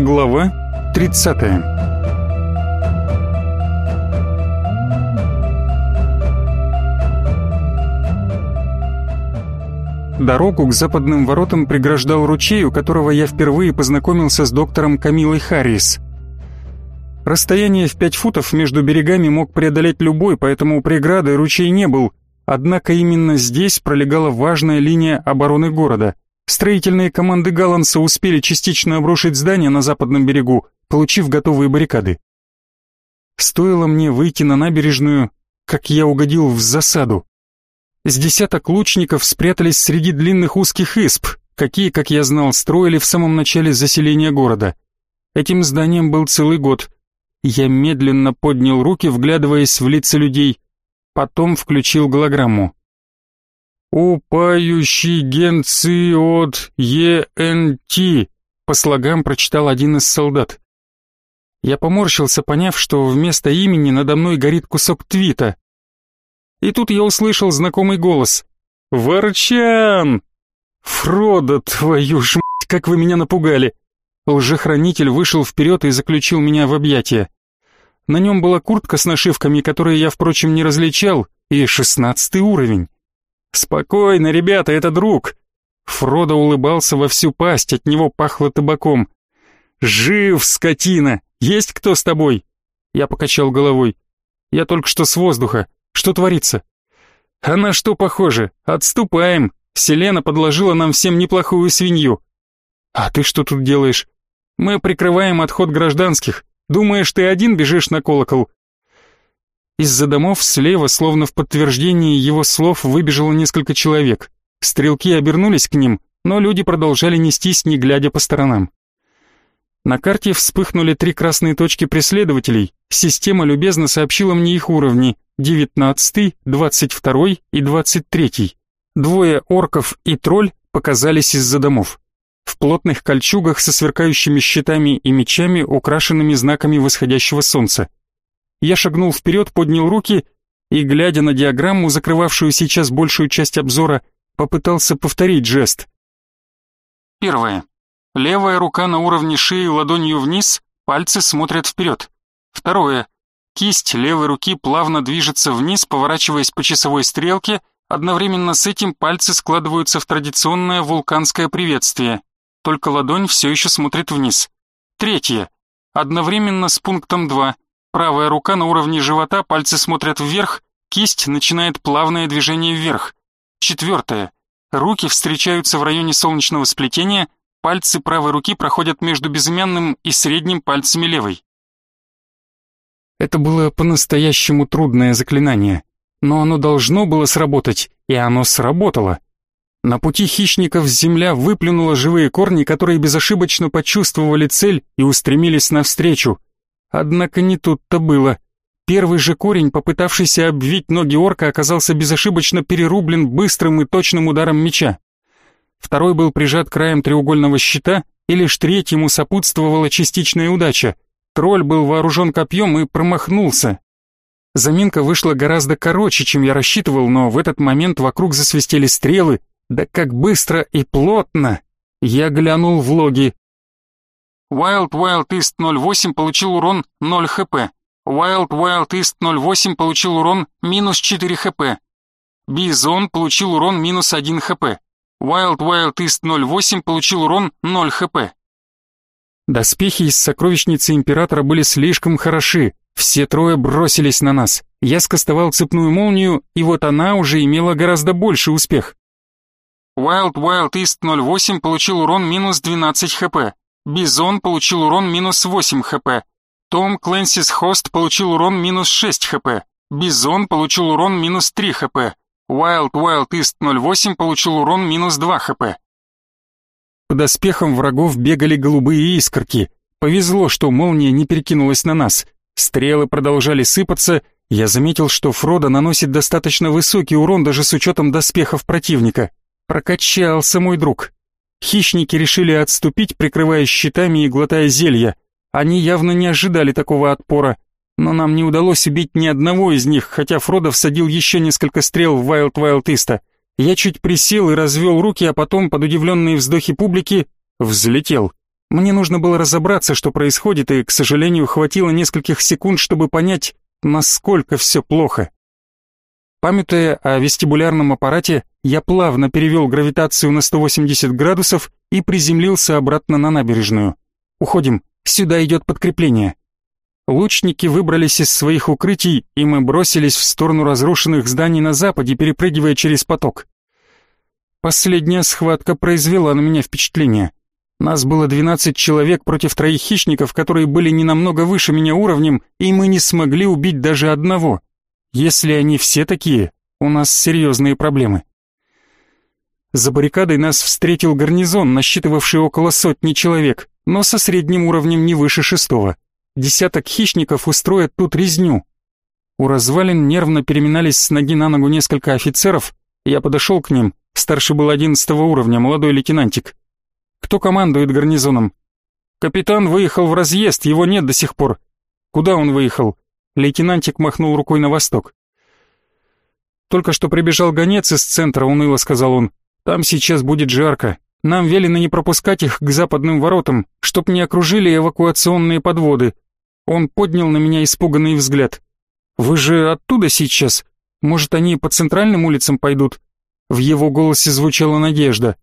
Глава 30 Дорогу к западным воротам преграждал ручей, у которого я впервые познакомился с доктором Камилой Харрис. Расстояние в пять футов между берегами мог преодолеть любой, поэтому преградой ручей не был, однако именно здесь пролегала важная линия обороны города – Строительные команды Галланса успели частично обрушить здание на западном берегу, получив готовые баррикады. Стоило мне выйти на набережную, как я угодил в засаду. С десяток лучников спрятались среди длинных узких исп, какие, как я знал, строили в самом начале заселения города. Этим зданием был целый год. Я медленно поднял руки, вглядываясь в лица людей, потом включил голограмму. «Упающий генци от ЕНТ», по слогам прочитал один из солдат. Я поморщился, поняв, что вместо имени надо мной горит кусок твита. И тут я услышал знакомый голос. «Ворчан!» «Фродо, твою ж мать, как вы меня напугали!» Лжехранитель вышел вперед и заключил меня в объятия. На нем была куртка с нашивками, которые я, впрочем, не различал, и шестнадцатый уровень. «Спокойно, ребята, это друг!» Фродо улыбался во всю пасть, от него пахло табаком. «Жив, скотина! Есть кто с тобой?» Я покачал головой. «Я только что с воздуха. Что творится?» «А на что похоже? Отступаем. Селена подложила нам всем неплохую свинью». «А ты что тут делаешь?» «Мы прикрываем отход гражданских. Думаешь, ты один бежишь на колокол? Из-за домов слева, словно в подтверждении его слов, выбежало несколько человек. Стрелки обернулись к ним, но люди продолжали нестись, не глядя по сторонам. На карте вспыхнули три красные точки преследователей. Система любезно сообщила мне их уровни — 19, 22 и 23. Двое орков и тролль показались из-за домов. В плотных кольчугах со сверкающими щитами и мечами, украшенными знаками восходящего солнца. Я шагнул вперед, поднял руки и, глядя на диаграмму, закрывавшую сейчас большую часть обзора, попытался повторить жест. Первое. Левая рука на уровне шеи ладонью вниз, пальцы смотрят вперед. Второе. Кисть левой руки плавно движется вниз, поворачиваясь по часовой стрелке, одновременно с этим пальцы складываются в традиционное вулканское приветствие, только ладонь все еще смотрит вниз. Третье. Одновременно с пунктом 2 Правая рука на уровне живота, пальцы смотрят вверх, кисть начинает плавное движение вверх. Четвертое. Руки встречаются в районе солнечного сплетения, пальцы правой руки проходят между безымянным и средним пальцами левой. Это было по-настоящему трудное заклинание, но оно должно было сработать, и оно сработало. На пути хищников земля выплюнула живые корни, которые безошибочно почувствовали цель и устремились навстречу. Однако не тут-то было. Первый же корень, попытавшийся обвить ноги орка, оказался безошибочно перерублен быстрым и точным ударом меча. Второй был прижат краем треугольного щита, и лишь третьему сопутствовала частичная удача. Тролль был вооружен копьем и промахнулся. Заминка вышла гораздо короче, чем я рассчитывал, но в этот момент вокруг засвистели стрелы, да как быстро и плотно. Я глянул в логи. Wild Wild East 08 получил урон 0 хп. Wild Wild East 08 получил урон минус 4 хп. Бизон получил урон минус 1 хп. Wild Wild East 08 получил урон 0 хп. Доспехи из сокровищницы Императора были слишком хороши. Все трое бросились на нас. Я скостовал цепную молнию, и вот она уже имела гораздо больший успех. Wild Wild East 08 получил урон минус 12 хп. Бизон получил урон минус 8 хп. Tom Clancy's Ghost получил урон минус 6 хп. Бизон получил урон минус 3 хп. Wild Wild East 08 получил урон минус 2 хп. По доспехам врагов бегали голубые искорки. Повезло, что молния не перекинулась на нас. Стрелы продолжали сыпаться. Я заметил, что Фродо наносит достаточно высокий урон даже с учетом доспехов противника. Прокачался мой друг. Хищники решили отступить, прикрываясь щитами и глотая зелья. Они явно не ожидали такого отпора, но нам не удалось убить ни одного из них, хотя Фродо всадил еще несколько стрел в Вайлд Вайлд Иста. Я чуть присел и развел руки, а потом, под удивленные вздохи публики, взлетел. Мне нужно было разобраться, что происходит, и, к сожалению, хватило нескольких секунд, чтобы понять, насколько все плохо. Памятуя о вестибулярном аппарате, я плавно перевел гравитацию на 180 градусов и приземлился обратно на набережную. Уходим, сюда идет подкрепление. Лучники выбрались из своих укрытий, и мы бросились в сторону разрушенных зданий на западе, перепрыгивая через поток. Последняя схватка произвела на меня впечатление. Нас было 12 человек против троих хищников, которые были не намного выше меня уровнем, и мы не смогли убить даже одного. Если они все такие, у нас серьезные проблемы. За баррикадой нас встретил гарнизон, насчитывавший около сотни человек, но со средним уровнем не выше шестого. Десяток хищников устроят тут резню. У развалин нервно переминались с ноги на ногу несколько офицеров, я подошел к ним, старший был одиннадцатого уровня, молодой лейтенантик. Кто командует гарнизоном? Капитан выехал в разъезд, его нет до сих пор. Куда он выехал? Лейтенантик махнул рукой на восток. Только что прибежал гонец из центра, уныло сказал он. Там сейчас будет жарко. Нам велено не пропускать их к западным воротам, чтоб не окружили эвакуационные подводы. Он поднял на меня испуганный взгляд. Вы же оттуда сейчас? Может, они по центральным улицам пойдут? В его голосе звучала надежда.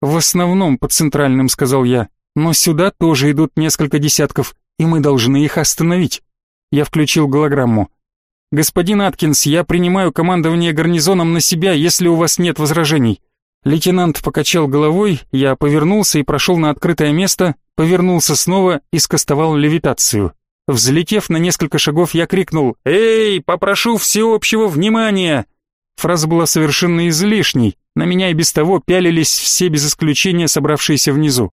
«В основном по центральным», — сказал я, «но сюда тоже идут несколько десятков, и мы должны их остановить». Я включил голограмму. «Господин Аткинс, я принимаю командование гарнизоном на себя, если у вас нет возражений». Лейтенант покачал головой, я повернулся и прошел на открытое место, повернулся снова и скостовал левитацию. Взлетев на несколько шагов, я крикнул «Эй, попрошу всеобщего внимания!» Фраза была совершенно излишней, на меня и без того пялились все без исключения собравшиеся внизу.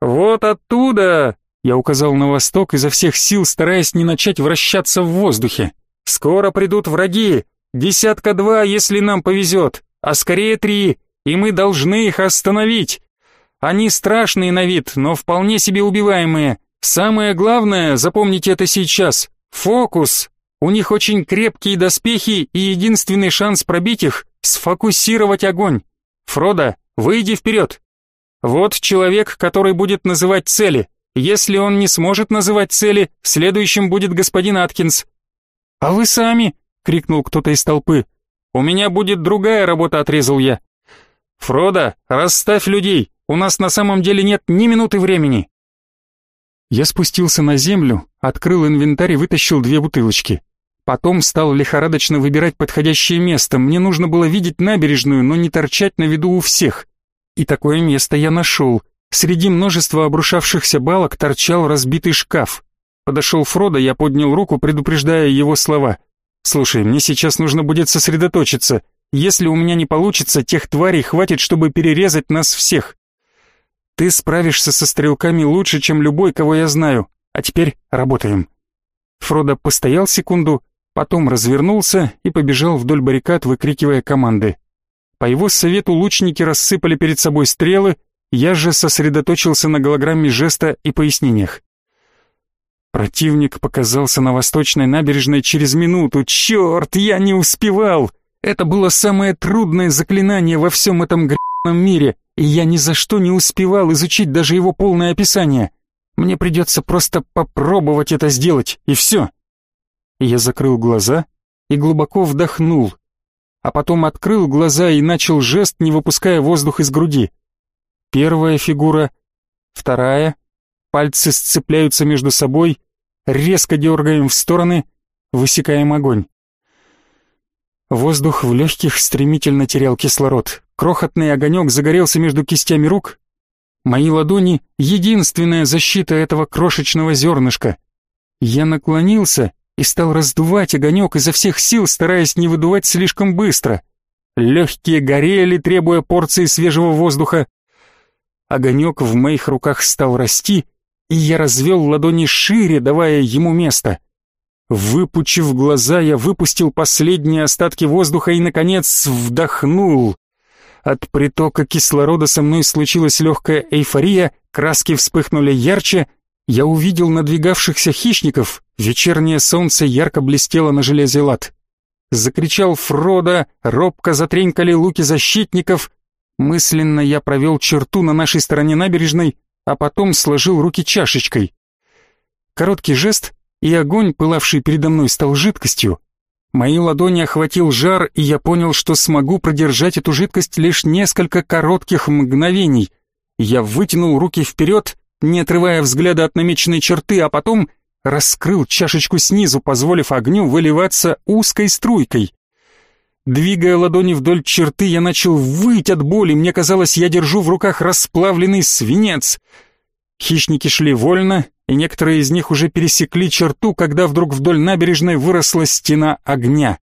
«Вот оттуда!» — я указал на восток, изо всех сил стараясь не начать вращаться в воздухе. «Скоро придут враги! Десятка-два, если нам повезет, а скорее три, и мы должны их остановить! Они страшные на вид, но вполне себе убиваемые. Самое главное, запомните это сейчас, фокус!» У них очень крепкие доспехи, и единственный шанс пробить их — сфокусировать огонь. Фродо, выйди вперед. Вот человек, который будет называть цели. Если он не сможет называть цели, следующим будет господин Аткинс. «А вы сами!» — крикнул кто-то из толпы. «У меня будет другая работа», — отрезал я. «Фродо, расставь людей, у нас на самом деле нет ни минуты времени». Я спустился на землю, открыл инвентарь и вытащил две бутылочки. Потом стал лихорадочно выбирать подходящее место. Мне нужно было видеть набережную, но не торчать на виду у всех. И такое место я нашел. Среди множества обрушавшихся балок торчал разбитый шкаф. Подошел Фродо, я поднял руку, предупреждая его слова. «Слушай, мне сейчас нужно будет сосредоточиться. Если у меня не получится, тех тварей хватит, чтобы перерезать нас всех. Ты справишься со стрелками лучше, чем любой, кого я знаю. А теперь работаем». Фродо постоял секунду, потом развернулся и побежал вдоль баррикад, выкрикивая команды. По его совету лучники рассыпали перед собой стрелы, я же сосредоточился на голограмме жеста и пояснениях. Противник показался на восточной набережной через минуту. Черт, я не успевал! Это было самое трудное заклинание во всем этом гребаном мире, и я ни за что не успевал изучить даже его полное описание. Мне придется просто попробовать это сделать, и все. Я закрыл глаза и глубоко вдохнул, а потом открыл глаза и начал жест, не выпуская воздух из груди. Первая фигура, вторая, пальцы сцепляются между собой, резко дергаем в стороны, высекаем огонь. Воздух в легких стремительно терял кислород. Крохотный огонек загорелся между кистями рук. Мои ладони — единственная защита этого крошечного зернышка. Я наклонился и стал раздувать огонек изо всех сил, стараясь не выдувать слишком быстро. Легкие горели, требуя порции свежего воздуха. Огонек в моих руках стал расти, и я развел ладони шире, давая ему место. Выпучив глаза, я выпустил последние остатки воздуха и, наконец, вдохнул. От притока кислорода со мной случилась легкая эйфория, краски вспыхнули ярче, я увидел надвигавшихся хищников, вечернее солнце ярко блестело на железе лад. Закричал Фродо, робко затренькали луки защитников. Мысленно я провел черту на нашей стороне набережной, а потом сложил руки чашечкой. Короткий жест, и огонь, пылавший передо мной, стал жидкостью. Мои ладони охватил жар, и я понял, что смогу продержать эту жидкость лишь несколько коротких мгновений. Я вытянул руки вперед, не отрывая взгляда от намеченной черты, а потом раскрыл чашечку снизу, позволив огню выливаться узкой струйкой. Двигая ладони вдоль черты, я начал выть от боли, мне казалось, я держу в руках расплавленный свинец. Хищники шли вольно, и некоторые из них уже пересекли черту, когда вдруг вдоль набережной выросла стена огня.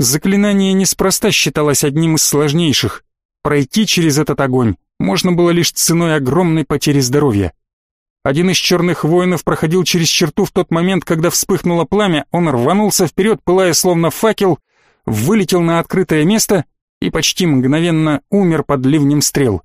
Заклинание неспроста считалось одним из сложнейших. Пройти через этот огонь можно было лишь ценой огромной потери здоровья. Один из черных воинов проходил через черту в тот момент, когда вспыхнуло пламя, он рванулся вперед, пылая словно факел, вылетел на открытое место и почти мгновенно умер под ливнем стрел.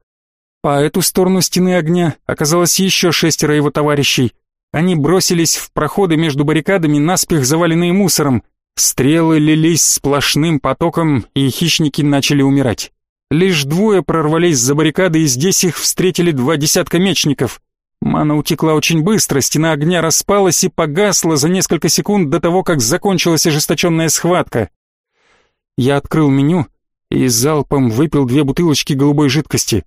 По эту сторону стены огня оказалось еще шестеро его товарищей. Они бросились в проходы между баррикадами, наспех заваленные мусором. Стрелы лились сплошным потоком, и хищники начали умирать. Лишь двое прорвались за баррикады, и здесь их встретили два десятка мечников. Мана утекла очень быстро, стена огня распалась и погасла за несколько секунд до того, как закончилась ожесточенная схватка. Я открыл меню и залпом выпил две бутылочки голубой жидкости.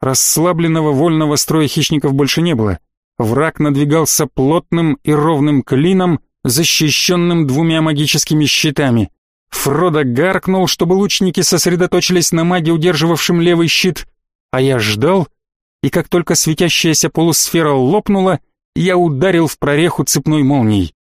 Расслабленного вольного строя хищников больше не было. Враг надвигался плотным и ровным клином, защищенным двумя магическими щитами. Фродо гаркнул, чтобы лучники сосредоточились на маге, удерживавшем левый щит, а я ждал, и как только светящаяся полусфера лопнула, я ударил в прореху цепной молнией.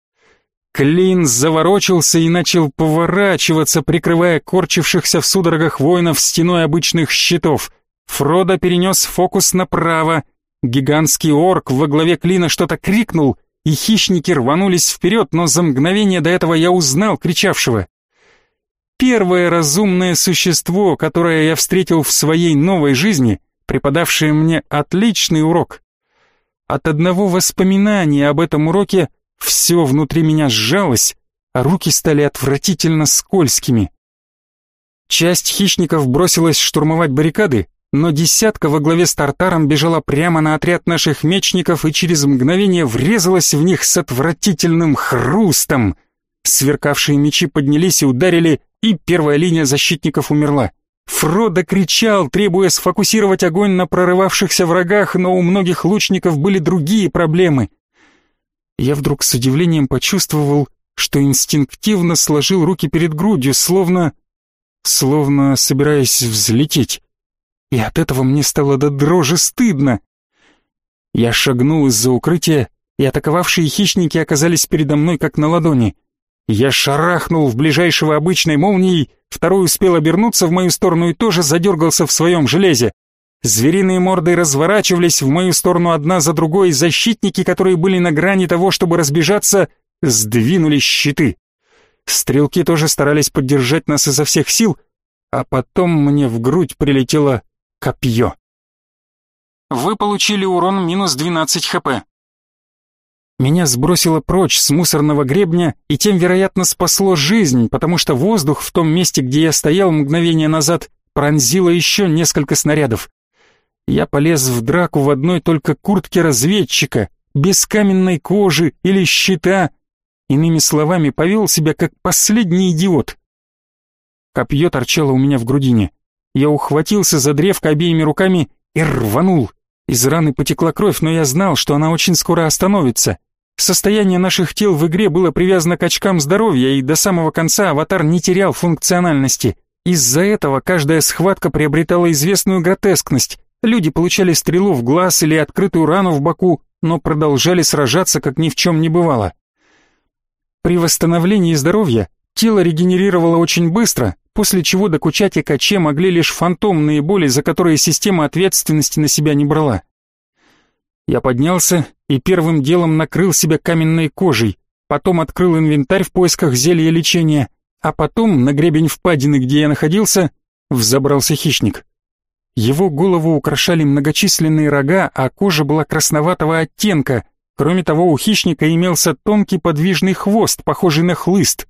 Клин заворочился и начал поворачиваться, прикрывая корчившихся в судорогах воинов стеной обычных щитов. Фродо перенес фокус направо. Гигантский орк во главе клина что-то крикнул, и хищники рванулись вперед, но за мгновение до этого я узнал кричавшего. Первое разумное существо, которое я встретил в своей новой жизни, преподавшее мне отличный урок. От одного воспоминания об этом уроке все внутри меня сжалось, а руки стали отвратительно скользкими. Часть хищников бросилась штурмовать баррикады, но десятка во главе с Тартаром бежала прямо на отряд наших мечников и через мгновение врезалась в них с отвратительным хрустом. Сверкавшие мечи поднялись и ударили, и первая линия защитников умерла. Фродо кричал, требуя сфокусировать огонь на прорывавшихся врагах, но у многих лучников были другие проблемы я вдруг с удивлением почувствовал, что инстинктивно сложил руки перед грудью, словно... словно собираясь взлететь. И от этого мне стало до дрожи стыдно. Я шагнул из-за укрытия, и атаковавшие хищники оказались передо мной как на ладони. Я шарахнул в ближайшего обычной молнией, второй успел обернуться в мою сторону и тоже задергался в своем железе. Звериные морды разворачивались в мою сторону одна за другой, защитники, которые были на грани того, чтобы разбежаться, сдвинули щиты. Стрелки тоже старались поддержать нас изо всех сил, а потом мне в грудь прилетело копье. Вы получили урон минус 12 хп. Меня сбросило прочь с мусорного гребня и тем, вероятно, спасло жизнь, потому что воздух в том месте, где я стоял мгновение назад, пронзило еще несколько снарядов. Я полез в драку в одной только куртке разведчика, без каменной кожи или щита. Иными словами, повел себя как последний идиот. Копье торчало у меня в грудине. Я ухватился за древко обеими руками и рванул. Из раны потекла кровь, но я знал, что она очень скоро остановится. Состояние наших тел в игре было привязано к очкам здоровья, и до самого конца аватар не терял функциональности. Из-за этого каждая схватка приобретала известную гротескность. Люди получали стрелу в глаз или открытую рану в боку, но продолжали сражаться, как ни в чем не бывало. При восстановлении здоровья тело регенерировало очень быстро, после чего докучать ЭКЧ могли лишь фантомные боли, за которые система ответственности на себя не брала. Я поднялся и первым делом накрыл себя каменной кожей, потом открыл инвентарь в поисках зелья лечения, а потом на гребень впадины, где я находился, взобрался хищник. Его голову украшали многочисленные рога, а кожа была красноватого оттенка. Кроме того, у хищника имелся тонкий подвижный хвост, похожий на хлыст.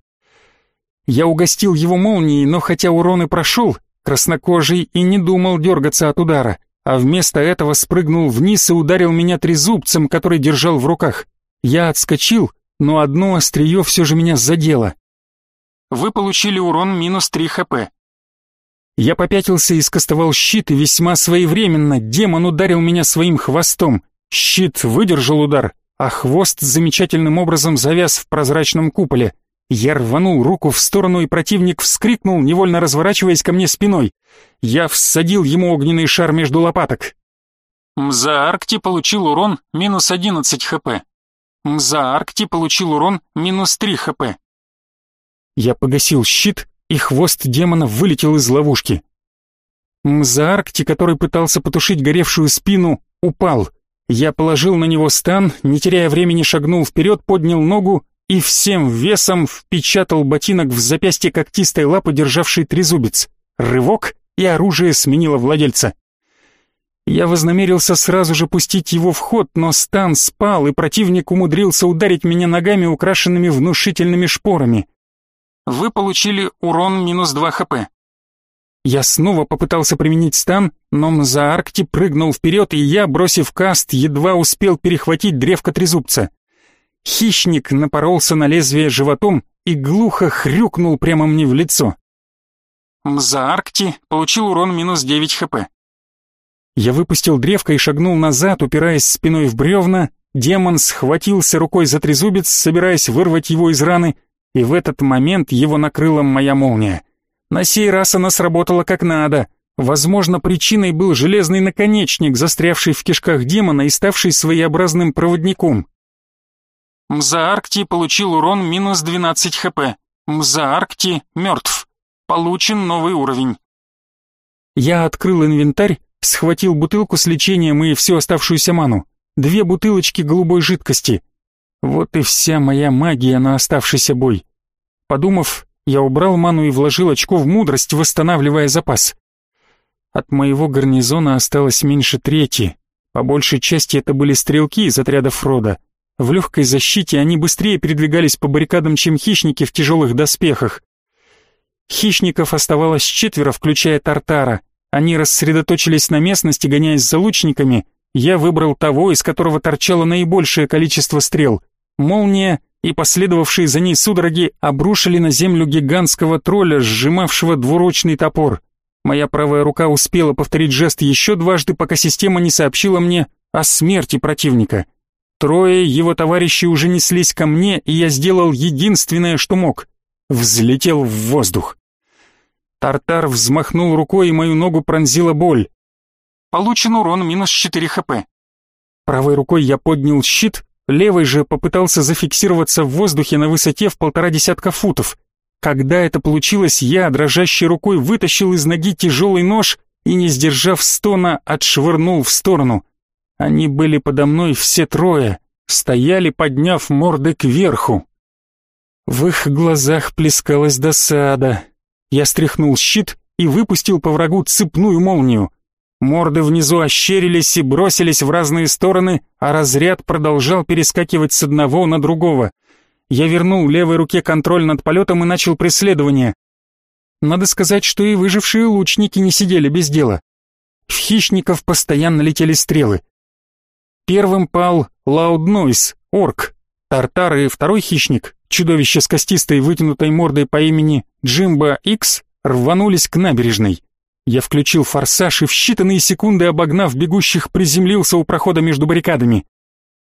Я угостил его молнией, но хотя урон и прошел, краснокожий и не думал дергаться от удара, а вместо этого спрыгнул вниз и ударил меня трезубцем, который держал в руках. Я отскочил, но одно острие все же меня задело. Вы получили урон минус 3 хп. Я попятился и скостовал щит, и весьма своевременно демон ударил меня своим хвостом. Щит выдержал удар, а хвост замечательным образом завяз в прозрачном куполе. Я рванул руку в сторону, и противник вскрикнул, невольно разворачиваясь ко мне спиной. Я всадил ему огненный шар между лопаток. Мза Аркти получил урон минус 11 хп. Мза Аркти получил урон минус 3 хп. Я погасил щит, и хвост демона вылетел из ловушки. Мза Аркти, который пытался потушить горевшую спину, упал. Я положил на него стан, не теряя времени шагнул вперед, поднял ногу и всем весом впечатал ботинок в запястье когтистой лапы, державшей трезубец. Рывок, и оружие сменило владельца. Я вознамерился сразу же пустить его в ход, но стан спал, и противник умудрился ударить меня ногами, украшенными внушительными шпорами. Вы получили урон минус 2 хп. Я снова попытался применить стан, но Мзааркти прыгнул вперед, и я, бросив каст, едва успел перехватить древко трезубца. Хищник напоролся на лезвие животом и глухо хрюкнул прямо мне в лицо. Мзааркти получил урон минус 9 хп. Я выпустил древко и шагнул назад, упираясь спиной в бревна. Демон схватился рукой за трезубец, собираясь вырвать его из раны, и в этот момент его накрыла моя молния. На сей раз она сработала как надо. Возможно, причиной был железный наконечник, застрявший в кишках демона и ставший своеобразным проводником. Мзааркти получил урон минус 12 хп. Мзааркти мертв. Получен новый уровень. Я открыл инвентарь, схватил бутылку с лечением и всю оставшуюся ману. Две бутылочки голубой жидкости. Вот и вся моя магия на оставшийся бой. Подумав, я убрал ману и вложил очко в мудрость, восстанавливая запас. От моего гарнизона осталось меньше трети. По большей части это были стрелки из отряда Фрода. В легкой защите они быстрее передвигались по баррикадам, чем хищники в тяжелых доспехах. Хищников оставалось четверо, включая Тартара. Они рассредоточились на местности, гоняясь за лучниками. Я выбрал того, из которого торчало наибольшее количество стрел. Молния и последовавшие за ней судороги обрушили на землю гигантского тролля, сжимавшего двуручный топор. Моя правая рука успела повторить жест еще дважды, пока система не сообщила мне о смерти противника. Трое его товарищей уже неслись ко мне, и я сделал единственное, что мог. Взлетел в воздух. Тартар взмахнул рукой, и мою ногу пронзила боль. Получен урон минус 4 хп. Правой рукой я поднял щит, левой же попытался зафиксироваться в воздухе на высоте в полтора десятка футов. Когда это получилось, я, дрожащей рукой, вытащил из ноги тяжелый нож и, не сдержав стона, отшвырнул в сторону. Они были подо мной все трое, стояли, подняв морды кверху. В их глазах плескалась досада. Я стряхнул щит и выпустил по врагу цепную молнию. Морды внизу ощерились и бросились в разные стороны, а разряд продолжал перескакивать с одного на другого. Я вернул левой руке контроль над полетом и начал преследование. Надо сказать, что и выжившие лучники не сидели без дела. В хищников постоянно летели стрелы. Первым пал Лауднойс, орк. Тартар и второй хищник, чудовище с костистой вытянутой мордой по имени Джимба Икс, рванулись к набережной. Я включил форсаж и в считанные секунды, обогнав бегущих, приземлился у прохода между баррикадами.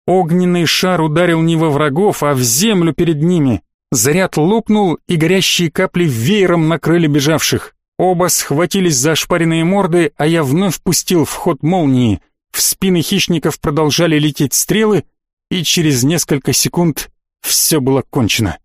Огненный шар ударил не во врагов, а в землю перед ними. Заряд лопнул, и горящие капли веером накрыли бежавших. Оба схватились за ошпаренные морды, а я вновь пустил в ход молнии. В спины хищников продолжали лететь стрелы, и через несколько секунд все было кончено.